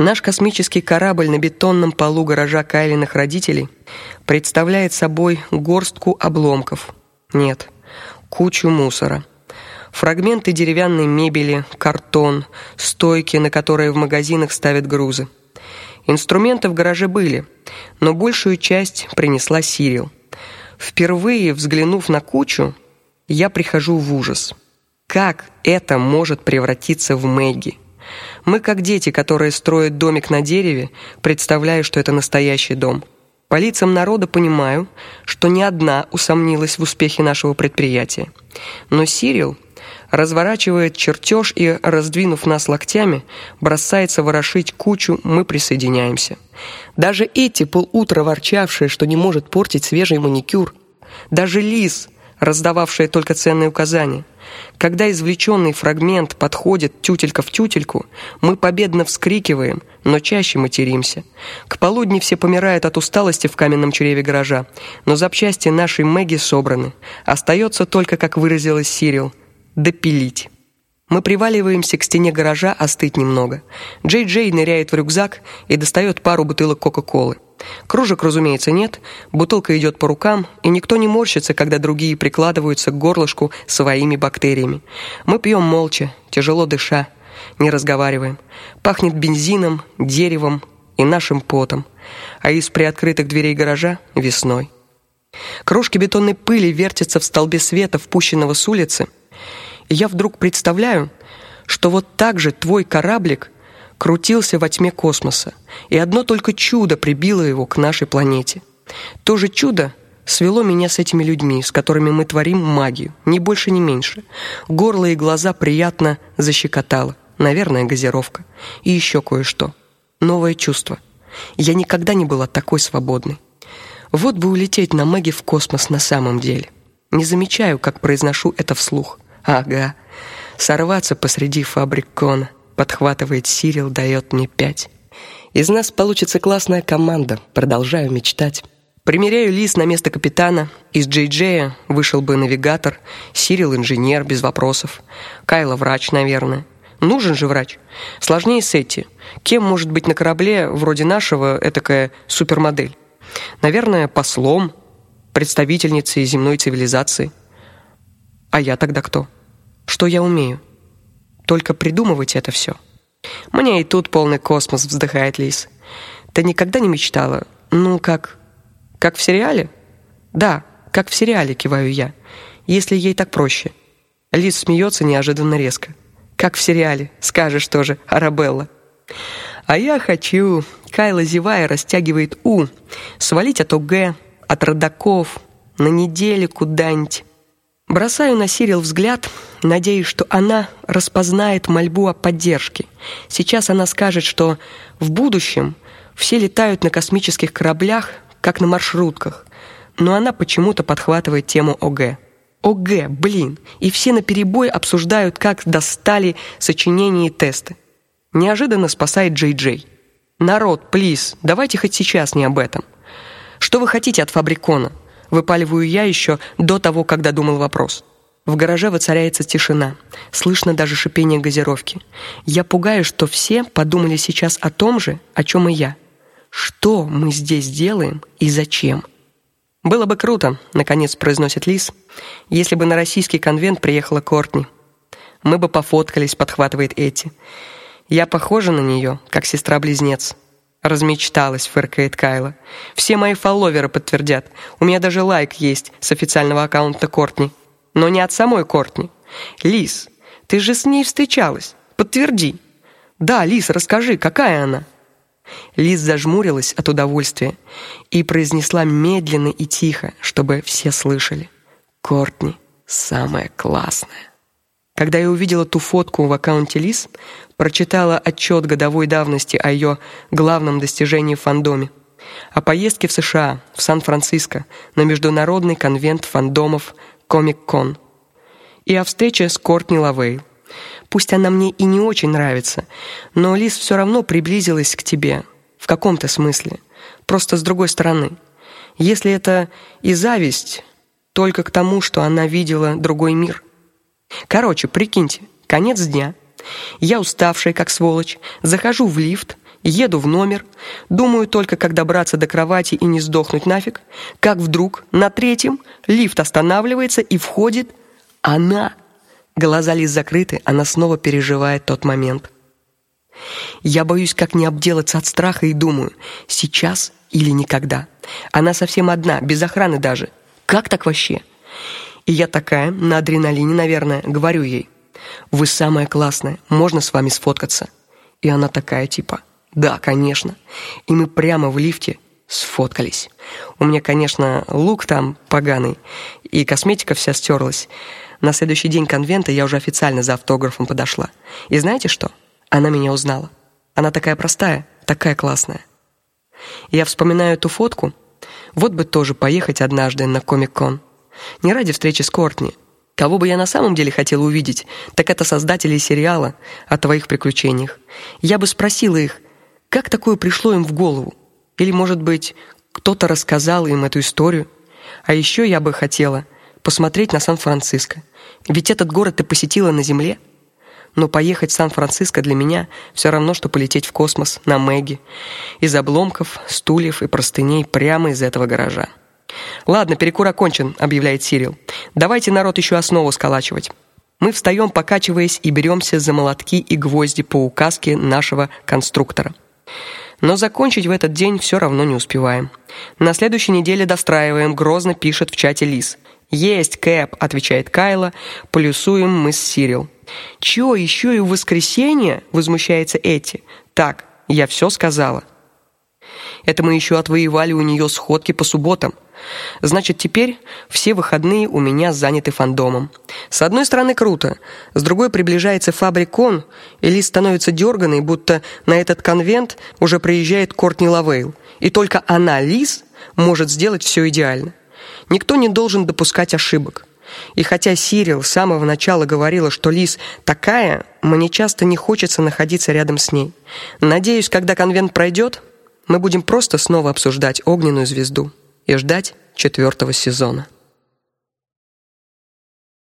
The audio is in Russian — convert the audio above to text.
Наш космический корабль на бетонном полу гаража Кайлиных родителей представляет собой горстку обломков. Нет, кучу мусора. Фрагменты деревянной мебели, картон, стойки, на которые в магазинах ставят грузы. Инструменты в гараже были, но большую часть принесла Сирил. Впервые взглянув на кучу, я прихожу в ужас. Как это может превратиться в Мэгги? Мы как дети, которые строят домик на дереве, представляя, что это настоящий дом. По лицам народа понимаю, что ни одна усомнилась в успехе нашего предприятия. Но Сирил разворачивает чертеж и, раздвинув нас локтями, бросается ворошить кучу, мы присоединяемся. Даже эти полутра ворчавшие, что не может портить свежий маникюр, даже Лис, раздававшая только ценные указания, когда извлеченный фрагмент подходит тютелька в тютельку, мы победно вскрикиваем, но чаще материмся. К полудни все помирают от усталости в каменном чреве гаража, но запчасти нашей Мэгги собраны. Остается только, как выразилась Сирил, допилить. Мы приваливаемся к стене гаража остыть немного. Джей-Джей ныряет в рюкзак и достает пару бутылок Кока-Колы. Кружек, разумеется, нет, бутылка идет по рукам, и никто не морщится, когда другие прикладываются к горлышку своими бактериями. Мы пьем молча, тяжело дыша, не разговариваем. Пахнет бензином, деревом и нашим потом, а из приоткрытых дверей гаража весной. Крошки бетонной пыли вертятся в столбе света, впущенного с улицы, и я вдруг представляю, что вот так же твой кораблик крутился во тьме космоса, и одно только чудо прибило его к нашей планете. То же чудо свело меня с этими людьми, с которыми мы творим магию, ни больше, ни меньше. Горло и глаза приятно защекотало, наверное, газировка. И еще кое-что. Новое чувство. Я никогда не была такой свободной. Вот бы улететь на маги в космос на самом деле. Не замечаю, как произношу это вслух. Ага. Сорваться посреди фабрик Кона подхватывает Сирил, дает мне пять. Из нас получится классная команда. Продолжаю мечтать. Примеряю Лис на место капитана. Из Джей-Джея вышел бы навигатор, Сирил инженер без вопросов. Кайла врач, наверное. Нужен же врач. Сложнее Сетти. Кем может быть на корабле вроде нашего этакая супермодель? Наверное, послом, представительницей земной цивилизации. А я тогда кто? Что я умею? Только придумывать это все. Мне и тут полный космос, вздыхает Лис. Ты никогда не мечтала? Ну, как как в сериале? Да, как в сериале, киваю я. Если ей так проще. Лис смеется неожиданно резко. Как в сериале, скажешь тоже, Арабелла. А я хочу, Кайла зевая растягивает у, свалить от ОГ, от родаков, на неделю куда-нибудь. Бросаю на Сирил взгляд, надеясь, что она распознает мольбу о поддержке. Сейчас она скажет, что в будущем все летают на космических кораблях, как на маршрутках. Но она почему-то подхватывает тему ОГ. ОГ, блин, и все наперебой обсуждают, как достали сочинения и тесты. Неожиданно спасает Джей-Джей. Народ, плиз, давайте хоть сейчас не об этом. Что вы хотите от фабрикона? Выпаливаю я еще до того, когда думал вопрос. В гараже воцаряется тишина. Слышно даже шипение газировки. Я пугаюсь, что все подумали сейчас о том же, о чем и я. Что мы здесь делаем и зачем? Было бы круто, наконец произносит Лис, если бы на российский конвент приехала Кортни. Мы бы пофоткались, подхватывает Эти. Я похожа на нее, как сестра-близнец. Размечталась, фыркает Кайла. Все мои фолловеры подтвердят. У меня даже лайк есть с официального аккаунта Кортни. Но не от самой Кортни. Лис, ты же с ней встречалась. Подтверди. Да, Лис, расскажи, какая она? Лис зажмурилась от удовольствия и произнесла медленно и тихо, чтобы все слышали. Кортни самая классная. Когда я увидела ту фотку в аккаунте Лис, прочитала отчет годовой давности о ее главном достижении в фандоме, о поездке в США, в Сан-Франциско, на международный конвент фандомов Comic-Con, и о встрече с Кортни Лавей. Пусть она мне и не очень нравится, но Лис все равно приблизилась к тебе в каком-то смысле, просто с другой стороны. Если это и зависть, только к тому, что она видела другой мир – Короче, прикиньте, конец дня. Я уставшая, как сволочь, захожу в лифт Еду в номер, думаю только, как добраться до кровати и не сдохнуть нафиг, как вдруг на третьем лифт останавливается и входит она. Глаза Лиз закрыты, она снова переживает тот момент. Я боюсь, как не обделаться от страха и думаю: сейчас или никогда. Она совсем одна, без охраны даже. Как так вообще? И я такая, на адреналине, наверное, говорю ей: "Вы самая классная, можно с вами сфоткаться?" И она такая типа: да, конечно. И мы прямо в лифте сфоткались. У меня, конечно, лук там поганый, и косметика вся стерлась. На следующий день конвента я уже официально за автографом подошла. И знаете что? Она меня узнала. Она такая простая, такая классная. Я вспоминаю эту фотку. Вот бы тоже поехать однажды на Комик-кон. Не ради встречи с Кортни. Кого бы я на самом деле хотела увидеть, так это создателей сериала о твоих приключениях. Я бы спросила их, как такое пришло им в голову? Или, может быть, кто-то рассказал им эту историю? А еще я бы хотела посмотреть на Сан-Франциско. Ведь этот город ты посетила на земле. Но поехать в Сан-Франциско для меня все равно что полететь в космос на Мэгги из обломков, стульев и простыней прямо из этого гаража. Ладно, перекур окончен, объявляет Сирил. Давайте народ еще основу сколачивать. Мы встаем, покачиваясь, и беремся за молотки и гвозди по указке нашего конструктора. Но закончить в этот день все равно не успеваем. На следующей неделе достраиваем, грозно пишет в чате Лис. Есть, Кэп, отвечает Кайла. Плюсуем мы с Сирил. Чё, еще и в воскресенье? возмущается Эти. Так, я все сказала. Это мы еще отвоевали у нее сходки по субботам. Значит, теперь все выходные у меня заняты фандомом. С одной стороны круто, с другой приближается фабрикон, и Лиз становится дерганой, будто на этот конвент уже приезжает Кортни Лавейл, и только она, Лиз, может сделать все идеально. Никто не должен допускать ошибок. И хотя Сирил с самого начала говорила, что Лиз такая, мне часто не хочется находиться рядом с ней. Надеюсь, когда конвент пройдет, мы будем просто снова обсуждать огненную звезду и ждать четвертого сезона.